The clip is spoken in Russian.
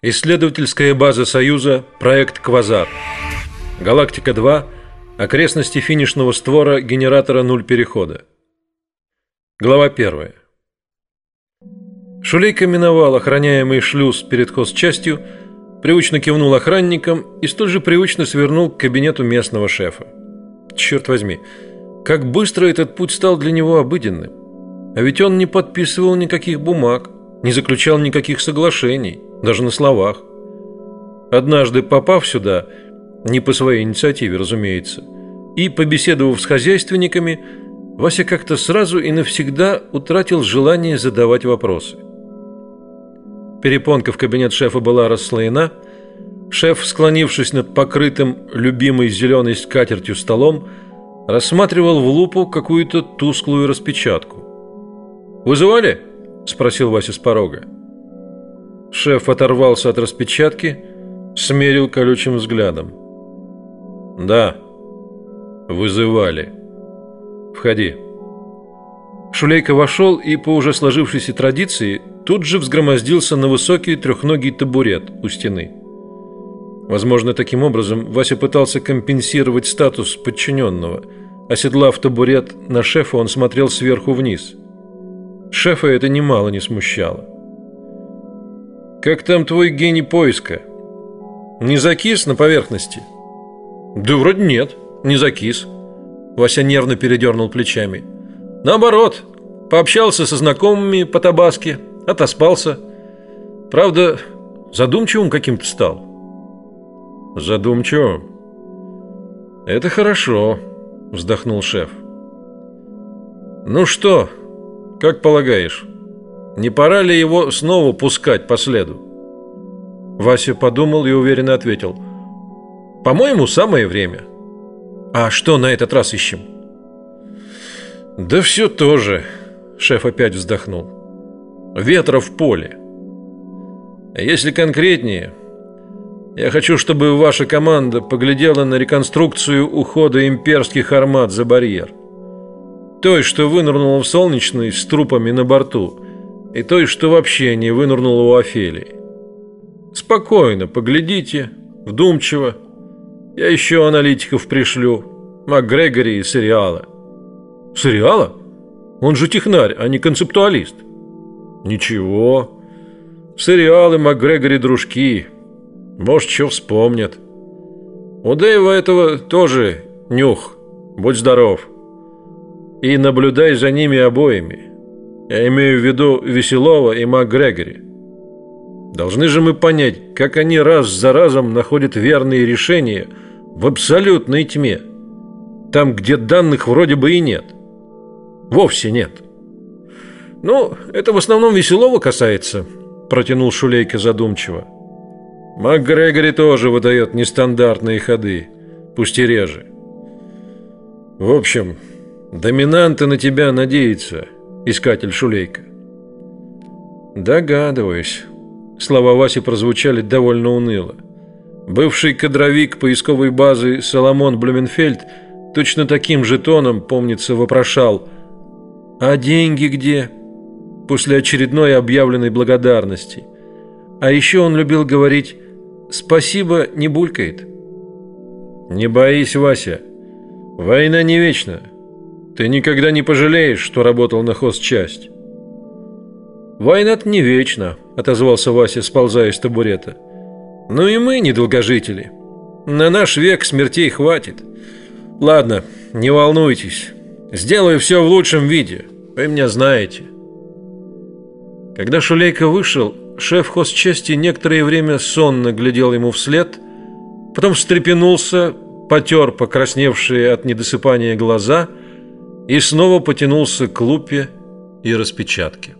Исследовательская база Союза, проект «Квазар». Галактика-2, окрестности финишного створа генератора нуль перехода. Глава 1. Шулейка миновал охраняемый шлюз перед хозчастью, привычно кивнул охранникам и столь же привычно свернул к кабинету местного шефа. Черт возьми, как быстро этот путь стал для него обыденным. А ведь он не подписывал никаких бумаг, не заключал никаких соглашений, даже на словах. Однажды попав сюда, не по своей инициативе, разумеется, и побеседовав с хозяйственниками, Вася как-то сразу и навсегда утратил желание задавать вопросы. Перепонка в кабинет шефа была расслоена. Шеф, склонившись над покрытым любимой зеленой скатертью столом, рассматривал в лупу какую-то тусклую распечатку. «Вызывали?» – спросил Вася с порога. Шеф оторвался от распечатки, смерил колючим взглядом. «Да, вызывали. Входи». Шулейка вошел и, по уже сложившейся традиции, тут же взгромоздился на высокий трехногий табурет у стены. Возможно, таким образом Вася пытался компенсировать статус подчиненного. Оседлав табурет на шефа, он смотрел сверху вниз. Шефа это немало не смущало. «Как там твой гений поиска? Не закис на поверхности?» «Да вроде нет, не закис». Вася нервно передернул плечами. «Наоборот, пообщался со знакомыми по табаске, отоспался. Правда, задумчивым каким-то стал». «Задумчивым?» «Это хорошо», — вздохнул шеф. «Ну что, как полагаешь, не пора ли его снова пускать по следу? Вася подумал и уверенно ответил. По-моему, самое время. А что на этот раз ищем? Да все то же, шеф опять вздохнул. Ветра в поле. Если конкретнее, я хочу, чтобы ваша команда поглядела на реконструкцию ухода имперских армат за барьер. Той, что вынырнула в солнечный с трупами на борту, и той, что вообще не вынырнула у Офелии. Спокойно, поглядите, вдумчиво. Я еще аналитиков пришлю, МакГрегори и сериала. Сериала? Он же технарь, а не концептуалист. Ничего. Сериалы МакГрегори дружки. Может, что вспомнят. У Дэйва этого тоже нюх. Будь здоров и наблюдай за ними обоими. Я имею в виду Веселова и МакГрегори. Должны же мы понять, как они раз за разом находят верные решения в абсолютной тьме, там, где данных вроде бы и нет. Вовсе нет. Ну, это в основном Веселова касается, протянул Шулейка задумчиво. МакГрегори тоже выдает нестандартные ходы, пусть и реже. В общем, Доминанты на тебя надеются, искатель Шулейка. Догадываюсь. Слова Васи прозвучали довольно уныло. Бывший кадровик поисковой базы Соломон Блюменфельд точно таким же тоном, помнится, вопрошал «А деньги где?» после очередной объявленной благодарности. А еще он любил говорить «Спасибо, не булькает». «Не боись, Вася. Война не вечна. Ты никогда не пожалеешь, что работал на хозчасть. Война-то не вечна, отозвался Вася, сползая с табурета. Ну и мы недолгожители. На наш век смертей хватит. Ладно, не волнуйтесь. Сделаю все в лучшем виде. Вы меня знаете. Когда Шулейка вышел, шеф хозчасти некоторое время сонно глядел ему вслед, потом встрепенулся, потер покрасневшие от недосыпания глаза и снова потянулся к лупе и распечатке.